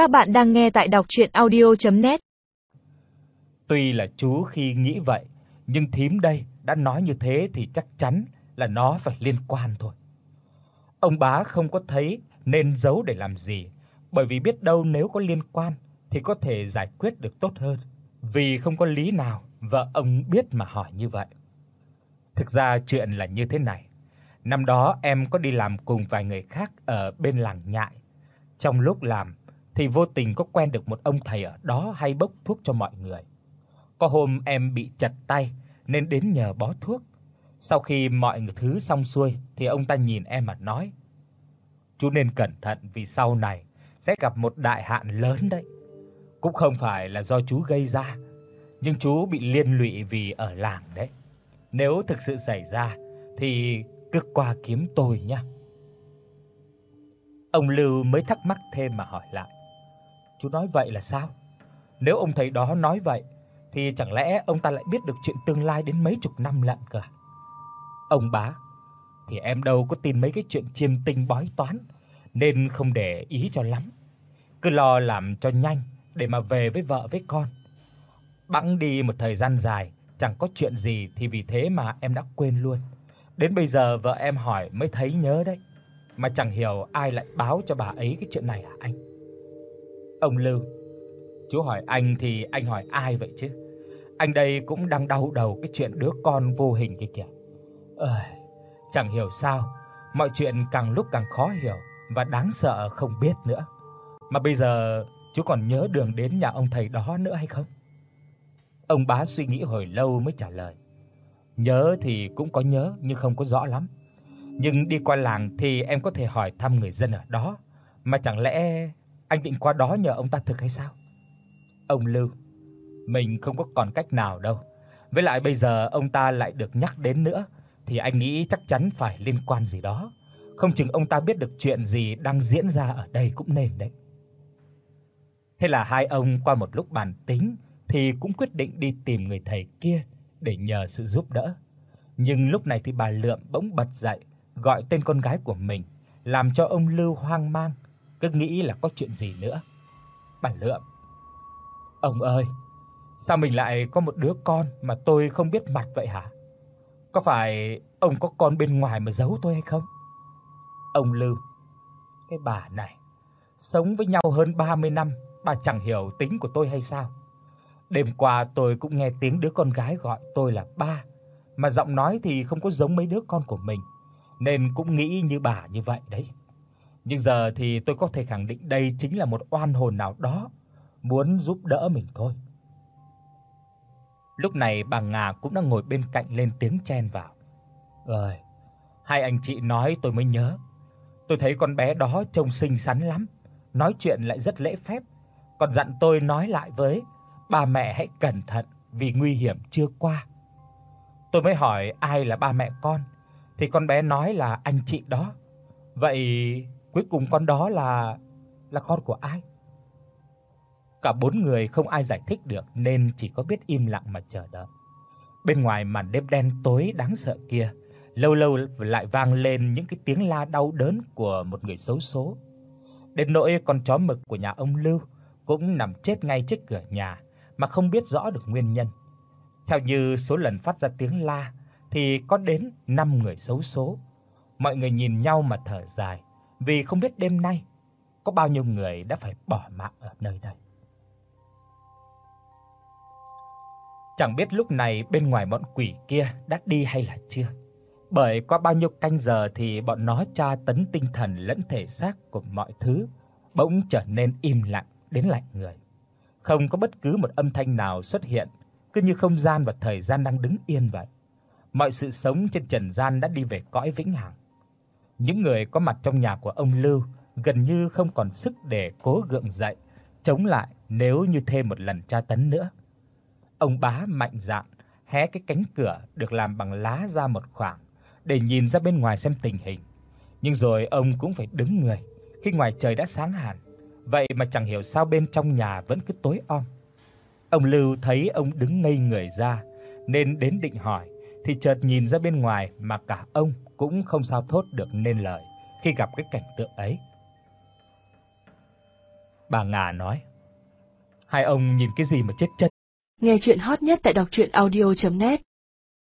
Các bạn đang nghe tại đọc audio net Tuy là chú khi nghĩ vậy, nhưng thím đây đã nói như thế thì chắc chắn là nó phải liên quan thôi. Ông bá không có thấy nên giấu để làm gì, bởi vì biết đâu nếu có liên quan thì có thể giải quyết được tốt hơn. Vì không có lý nào vợ ông biết mà hỏi như vậy. Thực ra chuyện là như thế này. Năm đó em có đi làm cùng vài người khác ở bên làng Nhại. Trong lúc làm thì vô tình có quen được một ông thầy ở đó hay bốc thuốc cho mọi người. Có hôm em bị chật tay nên đến nhờ bó thuốc. Sau khi mọi thứ xong xuôi thì ông ta nhìn em mà nói: "Chú nên cẩn thận vì sau này sẽ gặp một đại hạn lớn đấy. Cũng không phải là do chú gây ra, nhưng chú bị liên lụy vì ở làng đấy. Nếu thực sự xảy ra thì cứ qua kiếm tôi nhé." Ông Lưu mới thắc mắc thêm mà hỏi lại. Chú nói vậy là sao? Nếu ông thầy đó nói vậy thì chẳng lẽ ông ta lại biết được chuyện tương lai đến mấy chục năm lận cơ? À? Ông bá, thì em đâu có tin mấy cái chuyện chiêm tinh bói toán nên không để ý cho lắm. Cứ lo làm cho nhanh để mà về với vợ với con. Bẵng đi một thời gian dài, chẳng có chuyện gì thì vì thế mà em đã quên luôn. Đến bây giờ vợ em hỏi mới thấy nhớ đấy. Mà chẳng hiểu ai lại báo cho bà ấy cái chuyện này à anh? Ông Lưu, chú hỏi anh thì anh hỏi ai vậy chứ? Anh đây cũng đang đau đầu cái chuyện đứa con vô hình kia kìa. Ơi, chẳng hiểu sao, mọi chuyện càng lúc càng khó hiểu và đáng sợ không biết nữa. Mà bây giờ chú còn nhớ đường đến nhà ông thầy đó nữa hay không? Ông bá suy nghĩ hồi lâu mới trả lời. Nhớ thì cũng có nhớ nhưng không có rõ lắm. Nhưng đi qua làng thì em có thể hỏi thăm người dân ở đó, mà chẳng lẽ anh định qua đó nhờ ông ta thực hay sao? Ông Lưu, mình không có còn cách nào đâu. Với lại bây giờ ông ta lại được nhắc đến nữa thì anh nghĩ chắc chắn phải liên quan gì đó. Không chừng ông ta biết được chuyện gì đang diễn ra ở đây cũng nên đấy. Thế là hai ông qua một lúc bàn tính thì cũng quyết định đi tìm người thầy kia để nhờ sự giúp đỡ. Nhưng lúc này thì bà Lượm bỗng bật dậy, gọi tên con gái của mình, làm cho ông Lưu hoang mang, cứ nghĩ là có chuyện gì nữa. Bà Lượm: "Ông ơi, sao mình lại có một đứa con mà tôi không biết mặt vậy hả? Có phải ông có con bên ngoài mà giấu tôi hay không?" Ông Lưu: "Cái bà này, sống với nhau hơn 30 năm, bà chẳng hiểu tính của tôi hay sao? Đêm qua tôi cũng nghe tiếng đứa con gái gọi tôi là ba, mà giọng nói thì không có giống mấy đứa con của mình, nên cũng nghĩ như bà như vậy đấy. Nhưng giờ thì tôi có thể khẳng định đây chính là một oan hồn nào đó muốn giúp đỡ mình thôi." Lúc này bà Ngà cũng đang ngồi bên cạnh lên tiếng chen vào. "Ơi, hai anh chị nói tôi mới nhớ. Tôi thấy con bé đó trông xinh xắn lắm, nói chuyện lại rất lễ phép, còn dặn tôi nói lại với bà mẹ hãy cẩn thận vì nguy hiểm chưa qua. Tôi mới hỏi ai là ba mẹ con thì con bé nói là anh chị đó. Vậy cuối cùng con đó là là con của ai? Cả bốn người không ai giải thích được nên chỉ có biết im lặng mà chờ đợi. Bên ngoài màn đêm đen tối đáng sợ kia, lâu lâu lại vang lên những cái tiếng la đau đớn của một người xấu số. Đến nỗi con chó mực của nhà ông Lưu cũng nằm chết ngay trước cửa nhà mà không biết rõ được nguyên nhân. Theo như số lần phát ra tiếng la thì có đến 5 người xấu số. Mọi người nhìn nhau mà thở dài, vì không biết đêm nay có bao nhiêu người đã phải bỏ mạng ở nơi đây. Chẳng biết lúc này bên ngoài bọn quỷ kia đã đi hay là chưa. Bởi qua bao nhiêu canh giờ thì bọn nó tra tấn tinh thần lẫn thể xác của mọi thứ bỗng trở nên im lặng đến lạnh người. Không có bất cứ một âm thanh nào xuất hiện, cứ như không gian và thời gian đang đứng yên vậy. Mọi sự sống trên trần gian đã đi về cõi vĩnh hằng. Những người có mặt trong nhà của ông Lưu gần như không còn sức để cố gượng dậy, chống lại nếu như thêm một lần tra tấn nữa. Ông bá mạnh dạn hé cái cánh cửa được làm bằng lá ra một khoảng để nhìn ra bên ngoài xem tình hình. Nhưng rồi ông cũng phải đứng người khi ngoài trời đã sáng hẳn, vậy mà chẳng hiểu sao bên trong nhà vẫn cứ tối om. Ông Lưu thấy ông đứng ngây người ra nên đến định hỏi thì chợt nhìn ra bên ngoài mà cả ông cũng không sao thốt được nên lời khi gặp cái cảnh tượng ấy. Bà ngà nói: "Hai ông nhìn cái gì mà chết chân?" Nghe truyện hot nhất tại doctruyenaudio.net